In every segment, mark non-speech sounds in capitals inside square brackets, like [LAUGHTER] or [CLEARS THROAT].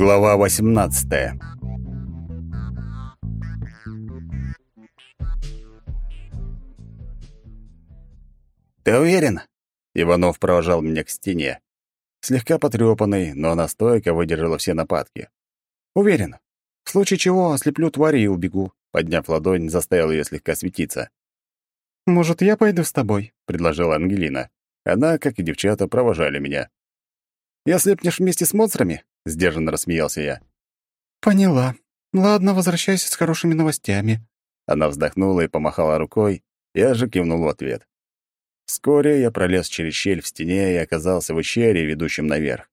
Глава 18. Ты уверен? Иванов провожал меня к стене. Слегка потрёпанный, но она стойко выдержала все нападки. Уверен. В случае чего ослеплю твари и убегу. Подняв ладонь, заставил её слегка светиться. «Может, я пойду с тобой?» — предложила Ангелина. Она, как и девчата, провожали меня. «Я слепнешь вместе с монстрами?» — сдержанно рассмеялся я. «Поняла. Ладно, возвращайся с хорошими новостями». Она вздохнула и помахала рукой, я же кивнул в ответ. Вскоре я пролез через щель в стене и оказался в ущелье, ведущем наверх.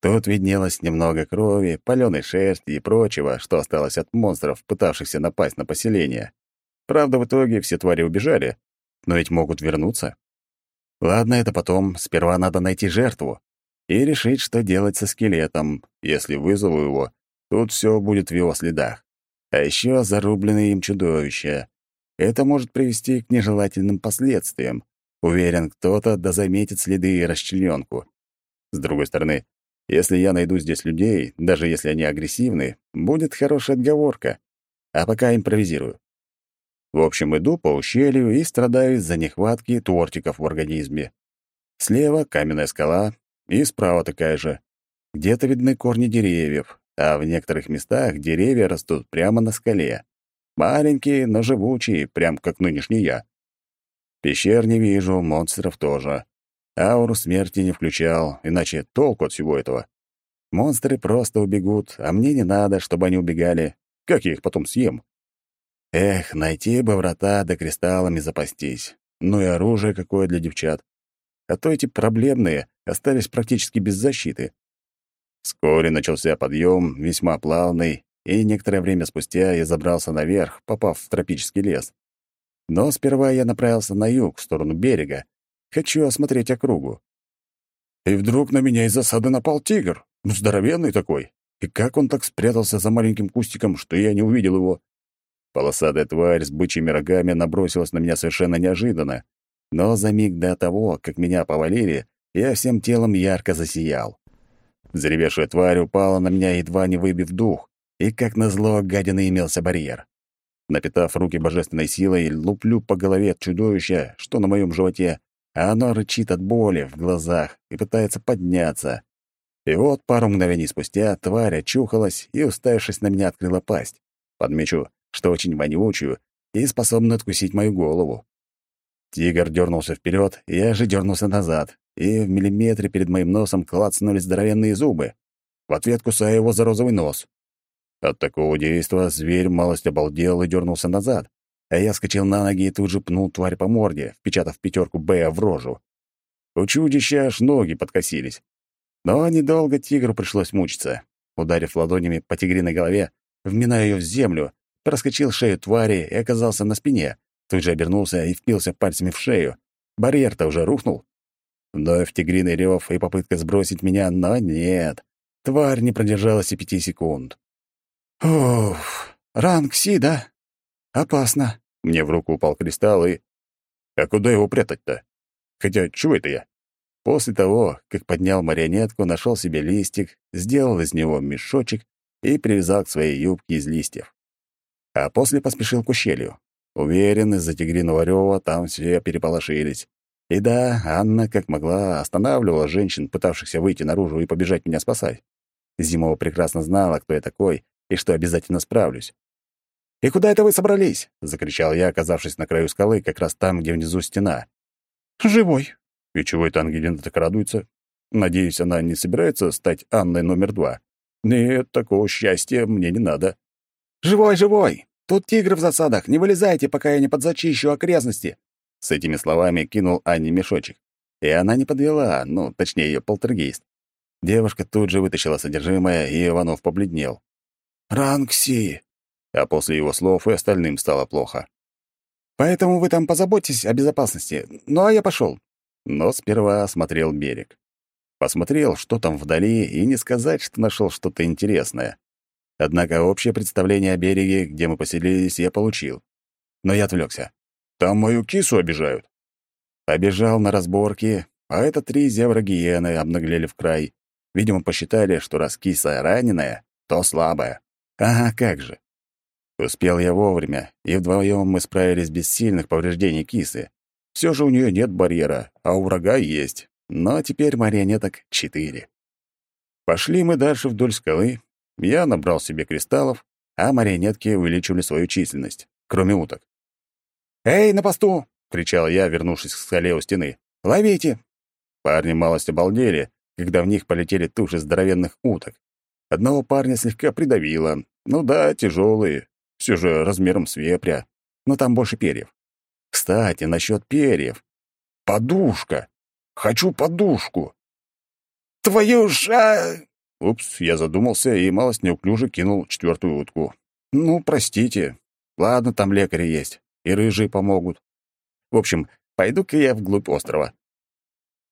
Тут виднелось немного крови, палёной шерсти и прочего, что осталось от монстров, пытавшихся напасть на поселение. Правда, в итоге все твари убежали, но ведь могут вернуться. Ладно, это потом, сперва надо найти жертву и решить, что делать со скелетом. Если вызову его, тут все будет в его следах. А еще зарубленные им чудовища. Это может привести к нежелательным последствиям. Уверен, кто-то дозаметит следы и расчлененку. С другой стороны, если я найду здесь людей, даже если они агрессивны, будет хорошая отговорка. А пока импровизирую. В общем, иду по ущелью и страдаю из-за нехватки тортиков в организме. Слева каменная скала, и справа такая же. Где-то видны корни деревьев, а в некоторых местах деревья растут прямо на скале. Маленькие, но живучие, прям как нынешний я. Пещер не вижу, монстров тоже. Ауру смерти не включал, иначе толку от всего этого. Монстры просто убегут, а мне не надо, чтобы они убегали. Как я их потом съем? Эх, найти бы врата да кристаллами запастись. Ну и оружие какое для девчат. А то эти проблемные остались практически без защиты. Вскоре начался подъем, весьма плавный, и некоторое время спустя я забрался наверх, попав в тропический лес. Но сперва я направился на юг, в сторону берега. Хочу осмотреть округу. И вдруг на меня из засады напал тигр. Ну, здоровенный такой. И как он так спрятался за маленьким кустиком, что я не увидел его? Полосатая тварь с бычьими рогами набросилась на меня совершенно неожиданно. Но за миг до того, как меня повалили, я всем телом ярко засиял. Заревевшая тварь упала на меня, едва не выбив дух, и, как назло, гадины имелся барьер. Напитав руки божественной силой, луплю по голове чудовища, что на моем животе, а оно рычит от боли в глазах и пытается подняться. И вот пару мгновений спустя тварь очухалась и, уставившись на меня, открыла пасть. Подмечу, что очень вонючую и способна откусить мою голову. Тигр дернулся вперед, я же дернулся назад, и в миллиметре перед моим носом клацнули здоровенные зубы. В ответ кусая его за розовый нос. От такого действия зверь малость обалдел и дернулся назад, а я скочил на ноги и тут же пнул тварь по морде, впечатав пятерку Б в рожу. У чудища аж ноги подкосились. Но недолго тигру пришлось мучиться. Ударив ладонями по тигриной голове, вминая ее в землю, проскочил шею твари и оказался на спине, Тут же обернулся и впился пальцами в шею. Барьер-то уже рухнул. Вновь тигриный рев и попытка сбросить меня, но нет. Тварь не продержалась и пяти секунд. «Уф, ранг Си, да? Опасно». Мне в руку упал кристалл и... А куда его прятать-то? Хотя, чего это я? После того, как поднял марионетку, нашел себе листик, сделал из него мешочек и привязал к своей юбке из листьев. А после поспешил к ущелью. Уверен, из-за тигриного рёва там все переполошились. И да, Анна, как могла, останавливала женщин, пытавшихся выйти наружу и побежать меня спасать. Зимова прекрасно знала, кто я такой, и что обязательно справлюсь. «И куда это вы собрались?» — закричал я, оказавшись на краю скалы, как раз там, где внизу стена. «Живой». И чего это Ангелина так радуется? Надеюсь, она не собирается стать Анной номер два. Нет, такого счастья мне не надо. «Живой, живой! Тут тигры в засадах, не вылезайте, пока я не подзачищу окрестности!» С этими словами кинул Анне мешочек. И она не подвела, ну, точнее, ее полтергейст. Девушка тут же вытащила содержимое, и Иванов побледнел. «Ранкси!» А после его слов и остальным стало плохо. «Поэтому вы там позаботьтесь о безопасности. Ну, а я пошел. Но сперва осмотрел берег. Посмотрел, что там вдали, и не сказать, что нашел что-то интересное. Однако общее представление о береге, где мы поселились, я получил. Но я отвлекся. Там мою кису обижают. Побежал на разборки, а это три зевра-гиены обнаглели в край. Видимо, посчитали, что раз киса раненая, то слабая. Ага, как же. Успел я вовремя, и вдвоем мы справились без сильных повреждений кисы. Все же у нее нет барьера, а у врага есть. Но теперь марионеток четыре. Пошли мы дальше вдоль скалы. Я набрал себе кристаллов, а марионетки увеличивали свою численность, кроме уток. «Эй, на посту!» — кричал я, вернувшись к скале у стены. «Ловите!» Парни малость обалдели, когда в них полетели туши здоровенных уток. Одного парня слегка придавило. Ну да, тяжелые, все же размером с вепря, но там больше перьев. Кстати, насчет перьев. Подушка! Хочу подушку! Твою ж... Упс, я задумался и малость неуклюже кинул четвертую утку. Ну, простите. Ладно, там лекари есть, и рыжие помогут. В общем, пойду-ка я вглубь острова.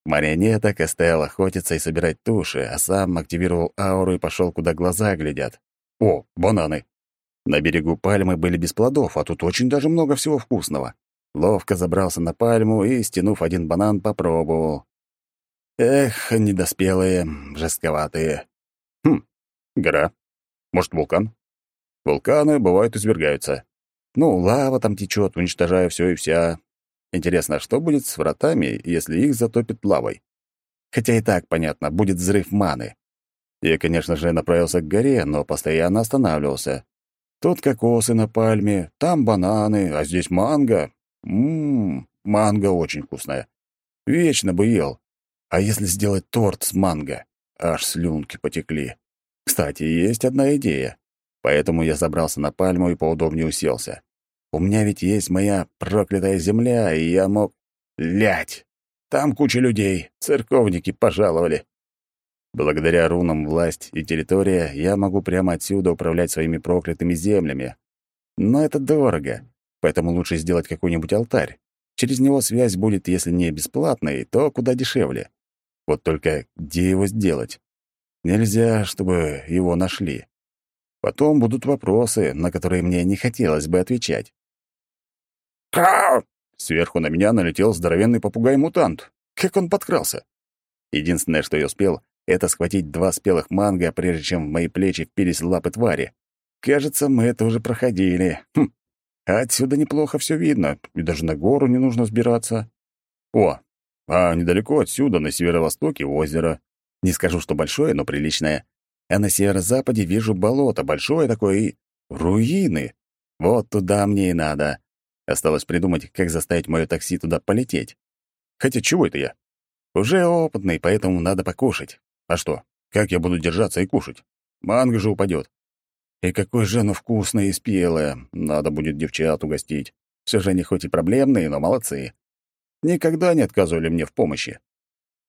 Марионеток оставил охотиться и собирать туши, а сам активировал ауру и пошел, куда глаза глядят. О, бананы! На берегу пальмы были без плодов, а тут очень даже много всего вкусного. Ловко забрался на пальму и, стянув один банан, попробовал. Эх, недоспелые, жестковатые. Хм, гора. Может, вулкан? Вулканы, бывают, извергаются. Ну, лава там течет, уничтожая все и вся. Интересно, что будет с вратами, если их затопит лавой? Хотя и так понятно, будет взрыв маны. Я, конечно же, направился к горе, но постоянно останавливался. Тут кокосы на пальме, там бананы, а здесь манго. Ммм, манго очень вкусная. Вечно бы ел. А если сделать торт с манго? Аж слюнки потекли. Кстати, есть одна идея. Поэтому я забрался на пальму и поудобнее уселся. У меня ведь есть моя проклятая земля, и я мог... Лять! Там куча людей, церковники пожаловали. Благодаря рунам власть и территория я могу прямо отсюда управлять своими проклятыми землями. Но это дорого, поэтому лучше сделать какой-нибудь алтарь. Через него связь будет, если не бесплатной, то куда дешевле. Вот только где его сделать? Нельзя, чтобы его нашли. Потом будут вопросы, на которые мне не хотелось бы отвечать. «Кау!» Сверху на меня налетел здоровенный попугай-мутант. Как он подкрался? Единственное, что я успел, это схватить два спелых манго, прежде чем в мои плечи впились лапы твари. Кажется, мы это уже проходили. Хм. Отсюда неплохо все видно, и даже на гору не нужно сбираться. О, а недалеко отсюда, на северо-востоке, озеро. Не скажу, что большое, но приличное. А на северо-западе вижу болото, большое такое и... руины. Вот туда мне и надо. Осталось придумать, как заставить моё такси туда полететь. Хотя чего это я? Уже опытный, поэтому надо покушать. А что, как я буду держаться и кушать? Манго же упадет. И какой же оно вкусное и спелое. Надо будет девчат угостить. Все же они хоть и проблемные, но молодцы. Никогда не отказывали мне в помощи.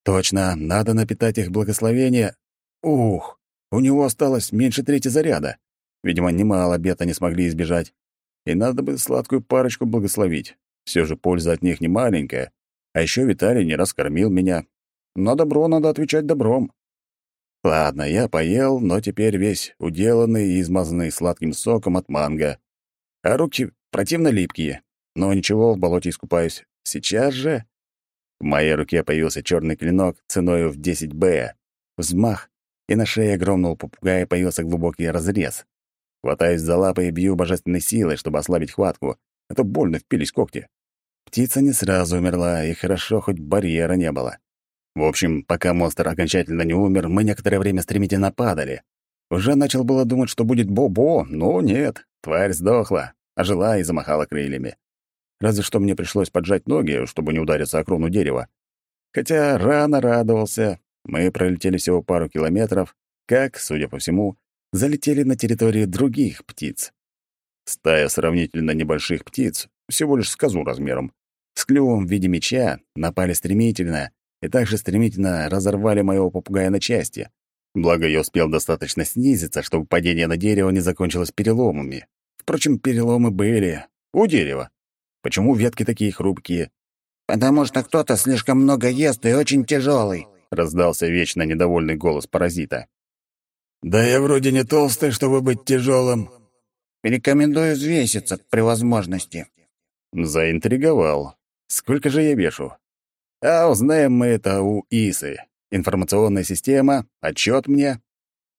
Точно, надо напитать их благословение. Ух, у него осталось меньше трети заряда. Видимо, немало бед они смогли избежать и надо бы сладкую парочку благословить. Все же польза от них не маленькая. А еще Виталий не раз кормил меня. На добро надо отвечать добром. Ладно, я поел, но теперь весь уделанный и измазанный сладким соком от манго. А руки противно липкие. Но ничего, в болоте искупаюсь. Сейчас же... В моей руке появился черный клинок ценой в 10 Б. Взмах, и на шее огромного попугая появился глубокий разрез. Хватаюсь за лапы и бью божественной силой, чтобы ослабить хватку, а то больно впились когти. Птица не сразу умерла, и хорошо, хоть барьера не было. В общем, пока монстр окончательно не умер, мы некоторое время стремительно падали. Уже начал было думать, что будет Бо-Бо, но нет, тварь сдохла, ожила и замахала крыльями. Разве что мне пришлось поджать ноги, чтобы не удариться о крону дерева. Хотя рано радовался. Мы пролетели всего пару километров, как, судя по всему, залетели на территорию других птиц. Стая сравнительно небольших птиц, всего лишь с козу размером, с клювом в виде меча, напали стремительно и также стремительно разорвали моего попугая на части. Благо, я успел достаточно снизиться, чтобы падение на дерево не закончилось переломами. Впрочем, переломы были. У дерева. Почему ветки такие хрупкие? «Потому что кто-то слишком много ест и очень тяжелый», — раздался вечно недовольный голос паразита. «Да я вроде не толстый, чтобы быть тяжелым. Рекомендую взвеситься при возможности». Заинтриговал. Сколько же я вешу? А узнаем мы это у Исы. Информационная система, отчет мне.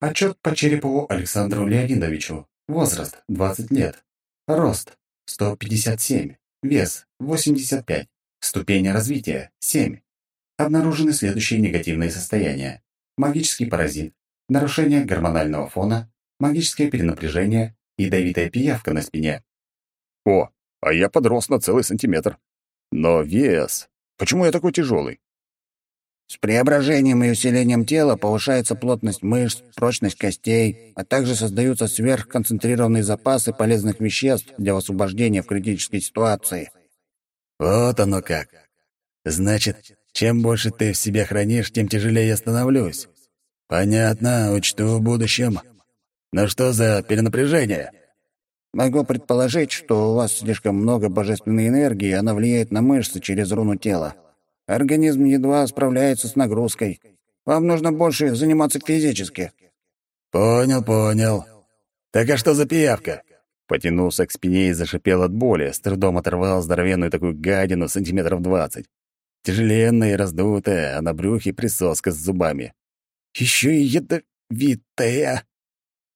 Отчет по Черепову Александру Леонидовичу. Возраст — 20 лет. Рост — 157. Вес — 85. Ступень развития — 7. Обнаружены следующие негативные состояния. Магический паразит, нарушение гормонального фона, магическое перенапряжение, ядовитая пиявка на спине. О, а я подрос на целый сантиметр. Но вес... Почему я такой тяжелый? С преображением и усилением тела повышается плотность мышц, прочность костей, а также создаются сверхконцентрированные запасы полезных веществ для освобождения в критической ситуации. Вот оно как. Значит, чем больше ты в себе хранишь, тем тяжелее я становлюсь. Понятно, учту в будущем. Но что за перенапряжение? Могу предположить, что у вас слишком много божественной энергии, и она влияет на мышцы через руну тела. Организм едва справляется с нагрузкой. Вам нужно больше заниматься физически. Понял, понял. Так а что за пиявка? Потянулся к спине и зашипел от боли, с трудом оторвал здоровенную такую гадину сантиметров двадцать. Тяжеленная и раздутая, а на брюхе присоска с зубами. Еще и ядовитая.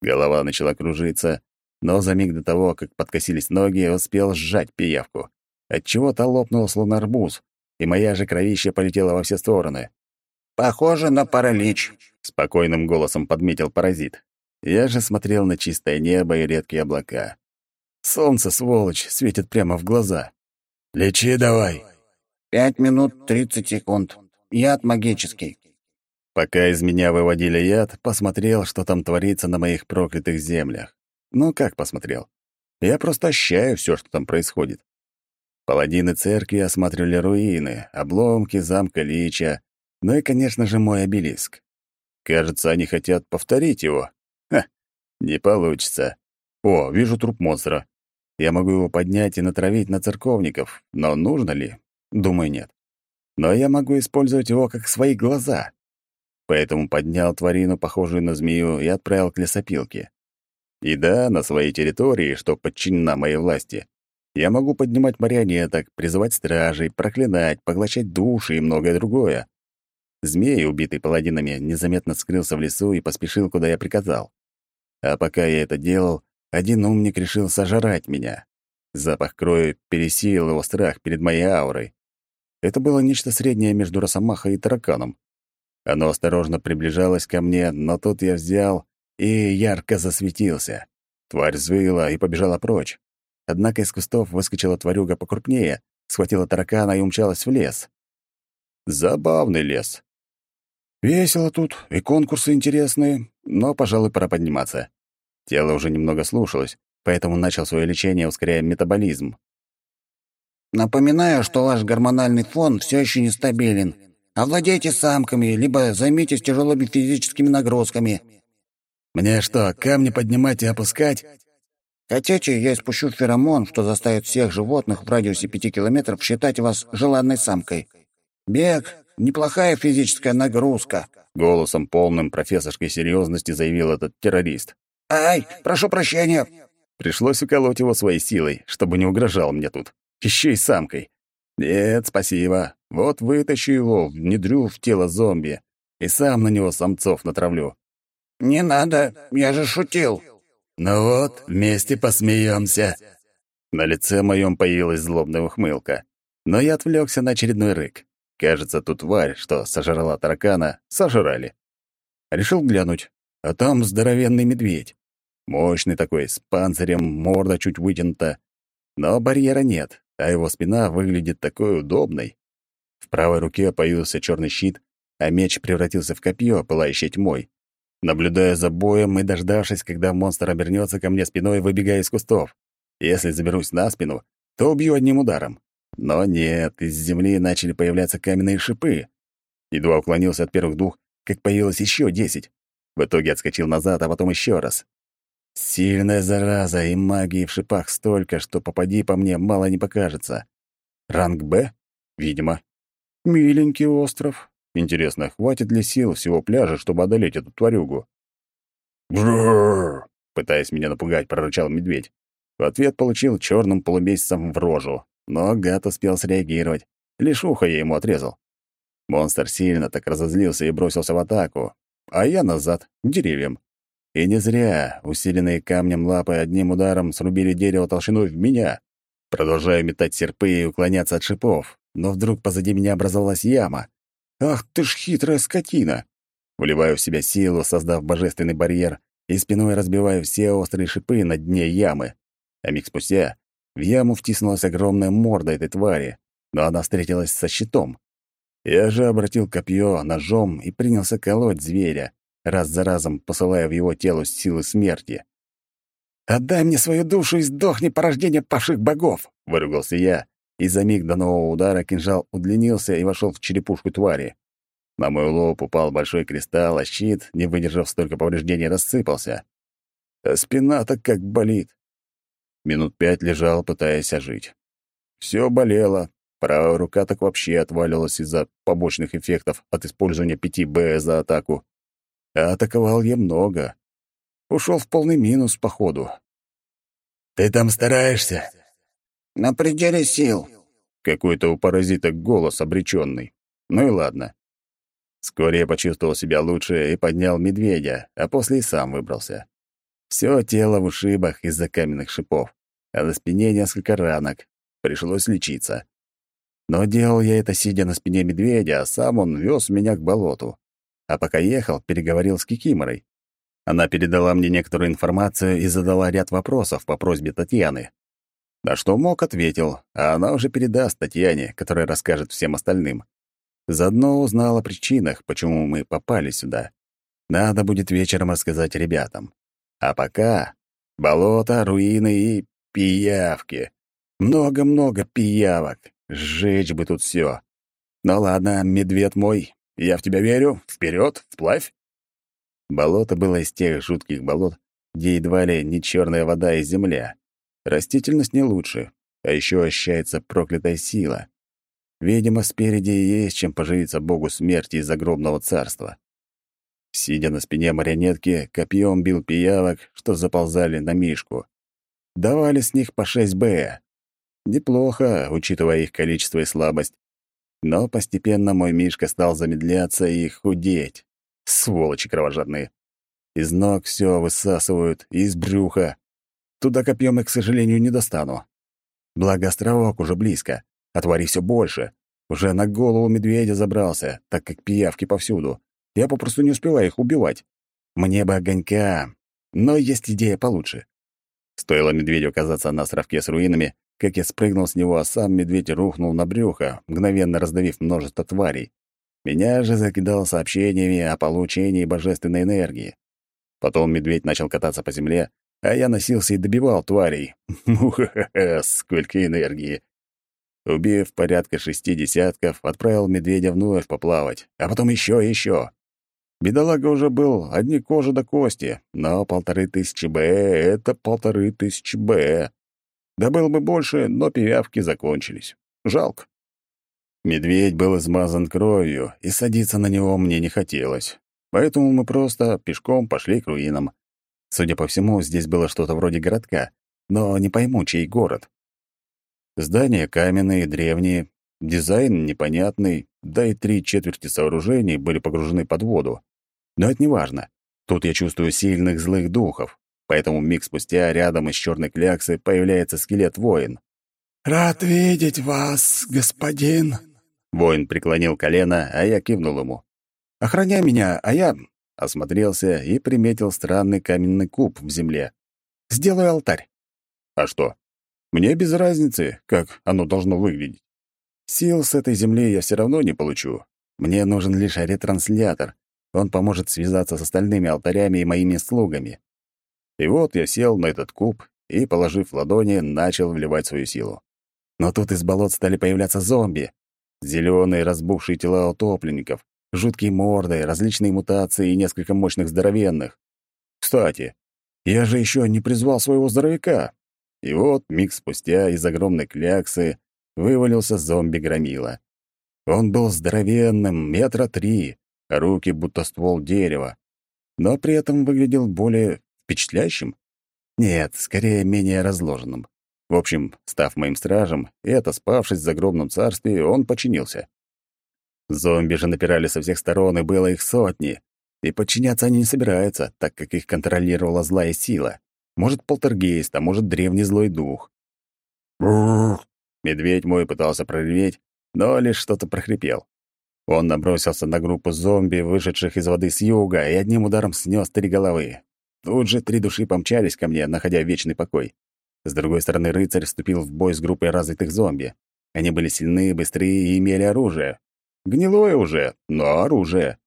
Голова начала кружиться, но за миг до того, как подкосились ноги, успел сжать пиявку. Отчего-то лопнул, словно арбуз, и моя же кровища полетела во все стороны. «Похоже на паралич», — спокойным голосом подметил паразит. Я же смотрел на чистое небо и редкие облака. Солнце, сволочь, светит прямо в глаза. «Лечи давай!» «Пять минут тридцать секунд. Яд магический». Пока из меня выводили яд, посмотрел, что там творится на моих проклятых землях. Ну, как посмотрел? Я просто ощущаю все, что там происходит. Паладины церкви осматривали руины, обломки замка Лича, ну и, конечно же, мой обелиск. Кажется, они хотят повторить его. Ха, не получится. О, вижу труп монстра. Я могу его поднять и натравить на церковников, но нужно ли? Думаю, нет. Но я могу использовать его как свои глаза. Поэтому поднял тварину, похожую на змею, и отправил к лесопилке. И да, на своей территории, что подчинена моей власти, я могу поднимать марионеток, призывать стражей, проклинать, поглощать души и многое другое. Змей, убитый паладинами, незаметно скрылся в лесу и поспешил, куда я приказал. А пока я это делал, один умник решил сожрать меня. Запах крови пересилил его страх перед моей аурой. Это было нечто среднее между росомахой и тараканом. Оно осторожно приближалось ко мне, но тут я взял и ярко засветился. Тварь взвыла и побежала прочь. Однако из кустов выскочила тварюга покрупнее, схватила таракана и умчалась в лес. Забавный лес. Весело тут, и конкурсы интересные, но, пожалуй, пора подниматься. Тело уже немного слушалось, поэтому начал свое лечение, ускоряя метаболизм. Напоминаю, что ваш гормональный фон все еще нестабилен. Овладейте самками, либо займитесь тяжелыми физическими нагрузками. Мне что, камни поднимать и опускать? Хотите, я спущу феромон, что заставит всех животных в радиусе пяти километров считать вас желанной самкой. Бег — неплохая физическая нагрузка. Голосом полным профессорской серьезности заявил этот террорист. «Ай, прошу прощения!» Пришлось уколоть его своей силой, чтобы не угрожал мне тут. Еще и самкой. Нет, спасибо. Вот вытащу его, внедрю в тело зомби и сам на него самцов натравлю. «Не надо, я же шутил». «Ну вот, вместе посмеемся». На лице моем появилась злобная ухмылка, но я отвлекся на очередной рык. Кажется, ту тварь, что сожрала таракана, сожрали. Решил глянуть, а там здоровенный медведь. Мощный такой, с панцирем, морда чуть вытянута. Но барьера нет, а его спина выглядит такой удобной. В правой руке появился черный щит, а меч превратился в копье, пылающее тьмой. Наблюдая за боем и дождавшись, когда монстр обернется ко мне спиной, выбегая из кустов. Если заберусь на спину, то убью одним ударом. Но нет, из земли начали появляться каменные шипы. Едва уклонился от первых двух, как появилось еще десять. В итоге отскочил назад, а потом еще раз. Сильная зараза, и магии в шипах столько, что попади по мне, мало не покажется. Ранг Б? Видимо. Миленький остров. Интересно, хватит ли сил всего пляжа, чтобы одолеть эту тварюгу? Пытаясь меня напугать, прорычал медведь. В ответ получил черным полумесяцем в рожу, но гад успел среагировать. Лишь ухо я ему отрезал. Монстр сильно так разозлился и бросился в атаку, а я назад, к деревьям. И не зря усиленные камнем лапы одним ударом срубили дерево толщиной в меня. Продолжаю метать серпы и уклоняться от шипов, но вдруг позади меня образовалась яма. «Ах ты ж хитрая скотина!» Вливаю в себя силу, создав божественный барьер, и спиной разбиваю все острые шипы на дне ямы. А миг спустя в яму втиснулась огромная морда этой твари, но она встретилась со щитом. Я же обратил копье ножом и принялся колоть зверя, раз за разом посылая в его тело силы смерти. «Отдай мне свою душу и сдохни порождение павших богов!» — выругался я, и за миг до нового удара кинжал удлинился и вошел в черепушку твари. На мой лоб упал большой кристалл, а щит, не выдержав столько повреждений, рассыпался. А спина-то как болит. Минут пять лежал, пытаясь ожить. Все болело. Правая рука так вообще отвалилась из-за побочных эффектов от использования 5Б за атаку. А атаковал я много. Ушел в полный минус, походу. «Ты там стараешься?» «На пределе сил». Какой-то у паразита голос обреченный. Ну и ладно. Вскоре я почувствовал себя лучше и поднял медведя, а после и сам выбрался. Все тело в ушибах из-за каменных шипов, а на спине несколько ранок. Пришлось лечиться. Но делал я это, сидя на спине медведя, а сам он вез меня к болоту. А пока ехал, переговорил с Кикиморой. Она передала мне некоторую информацию и задала ряд вопросов по просьбе Татьяны. На что мог, ответил, а она уже передаст Татьяне, которая расскажет всем остальным. Заодно узнал о причинах, почему мы попали сюда. Надо будет вечером рассказать ребятам. А пока болото, руины и пиявки. Много-много пиявок. Сжечь бы тут все. Ну ладно, медведь мой, я в тебя верю. Вперед, вплавь. Болото было из тех жутких болот, где едва ли не черная вода и земля. Растительность не лучше, а еще ощущается проклятая сила. Видимо, спереди есть чем поживиться богу смерти из загробного царства. Сидя на спине марионетки, копьем бил пиявок, что заползали на мишку. Давали с них по 6 Б. Неплохо, учитывая их количество и слабость. Но постепенно мой мишка стал замедляться и худеть. Сволочи кровожадные. Из ног все высасывают, и из брюха. Туда копьем я, к сожалению, не достану. Благо островок уже близко а твари все больше. Уже на голову медведя забрался, так как пиявки повсюду. Я попросту не успеваю их убивать. Мне бы огонька, но есть идея получше. Стоило медведю оказаться на островке с руинами, как я спрыгнул с него, а сам медведь рухнул на брюхо, мгновенно раздавив множество тварей. Меня же закидал сообщениями о получении божественной энергии. Потом медведь начал кататься по земле, а я носился и добивал тварей. [LAUGHS] Муха-ха-ха, сколько энергии! Убив порядка шести десятков, отправил медведя вновь поплавать, а потом еще и еще. Бедолага уже был одни кожи до кости, но полторы тысячи Б — это полторы тысячи Б. Да было бы больше, но пиявки закончились. Жалко. Медведь был измазан кровью, и садиться на него мне не хотелось. Поэтому мы просто пешком пошли к руинам. Судя по всему, здесь было что-то вроде городка, но не пойму, чей город. Здания каменные, древние, дизайн непонятный, да и три четверти сооружений были погружены под воду. Но это не важно. Тут я чувствую сильных злых духов, поэтому миг спустя рядом из черной кляксы появляется скелет-воин. «Рад видеть вас, господин!» Воин преклонил колено, а я кивнул ему. «Охраняй меня, а я...» Осмотрелся и приметил странный каменный куб в земле. «Сделай алтарь». «А что? Мне без разницы, как оно должно выглядеть. Сил с этой земли я все равно не получу. Мне нужен лишь ретранслятор. Он поможет связаться с остальными алтарями и моими слугами. И вот я сел на этот куб и, положив ладони, начал вливать свою силу. Но тут из болот стали появляться зомби. Зеленые разбухшие тела утопленников, жуткие морды, различные мутации и несколько мощных здоровенных. Кстати, я же еще не призвал своего здоровяка. И вот миг спустя из огромной кляксы вывалился зомби-громила. Он был здоровенным, метра три, руки будто ствол дерева, но при этом выглядел более впечатляющим. Нет, скорее менее разложенным. В общем, став моим стражем и отоспавшись в загробном царстве, он подчинился. Зомби же напирали со всех сторон, и было их сотни. И подчиняться они не собираются, так как их контролировала злая сила. Может, полтергейст, а может, древний злой дух. Медведь мой пытался прореветь, но лишь что-то прохрипел. Он набросился на группу зомби, вышедших из воды с юга, и одним ударом снес три головы. Тут же три души помчались ко мне, находя вечный покой. С другой стороны, рыцарь вступил в бой с группой развитых зомби. Они были сильны, быстрые и имели оружие. Гнилое уже, но оружие.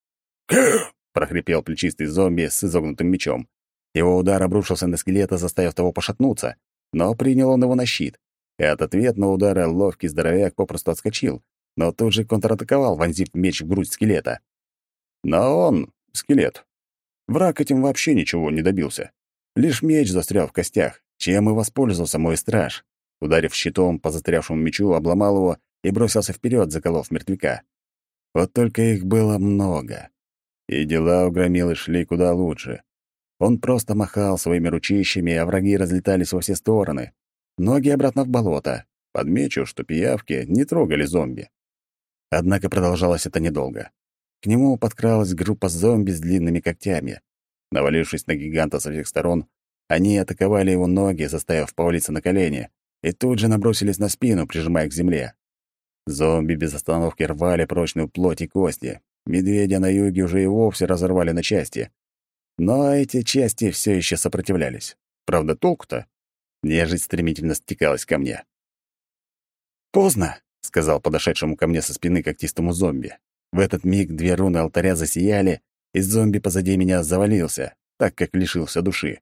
[CLEARS THROAT] прохрипел плечистый зомби с изогнутым мечом. Его удар обрушился на скелета, заставив того пошатнуться, но принял он его на щит. И от ответного удара ловкий здоровяк попросту отскочил, но тут же контратаковал, вонзив меч в грудь скелета. Но он — скелет. Враг этим вообще ничего не добился. Лишь меч застрял в костях, чем и воспользовался мой страж. Ударив щитом по застрявшему мечу, обломал его и бросился вперед, заколов мертвяка. Вот только их было много. И дела у громилы шли куда лучше. Он просто махал своими ручищами, а враги разлетались во все стороны. Ноги обратно в болото. Подмечу, что пиявки не трогали зомби. Однако продолжалось это недолго. К нему подкралась группа зомби с длинными когтями. Навалившись на гиганта со всех сторон, они атаковали его ноги, заставив повалиться на колени, и тут же набросились на спину, прижимая к земле. Зомби без остановки рвали прочную плоть и кости. Медведя на юге уже и вовсе разорвали на части. Но эти части все еще сопротивлялись. Правда, толку-то? Нежить стремительно стекалась ко мне. «Поздно», — сказал подошедшему ко мне со спины когтистому зомби. В этот миг две руны алтаря засияли, и зомби позади меня завалился, так как лишился души.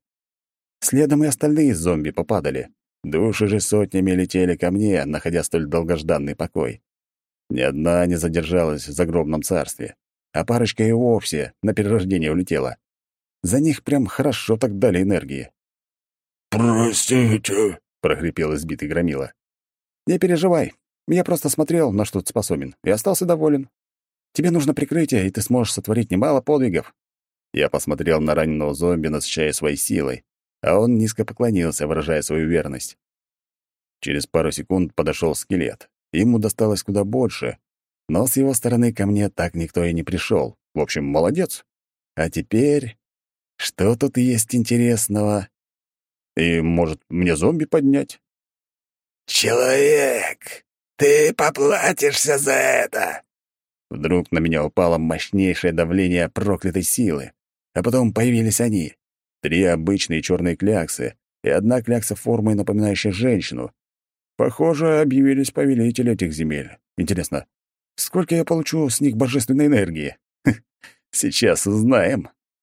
Следом и остальные зомби попадали. Души же сотнями летели ко мне, находя столь долгожданный покой. Ни одна не задержалась в загробном царстве, а парочка и вовсе на перерождение улетела. За них прям хорошо так дали энергии. «Простите», — прохрипел избитый громила. «Не переживай. Я просто смотрел, на что ты способен, и остался доволен. Тебе нужно прикрытие, и ты сможешь сотворить немало подвигов». Я посмотрел на раненого зомби, насыщая своей силой, а он низко поклонился, выражая свою верность. Через пару секунд подошел скелет. Ему досталось куда больше, но с его стороны ко мне так никто и не пришел. В общем, молодец. А теперь... Что тут есть интересного? И, может, мне зомби поднять? «Человек, ты поплатишься за это!» Вдруг на меня упало мощнейшее давление проклятой силы, а потом появились они. Три обычные черные кляксы и одна клякса формой, напоминающая женщину. Похоже, объявились повелители этих земель. Интересно, сколько я получу с них божественной энергии? [LAUGHS] Сейчас узнаем.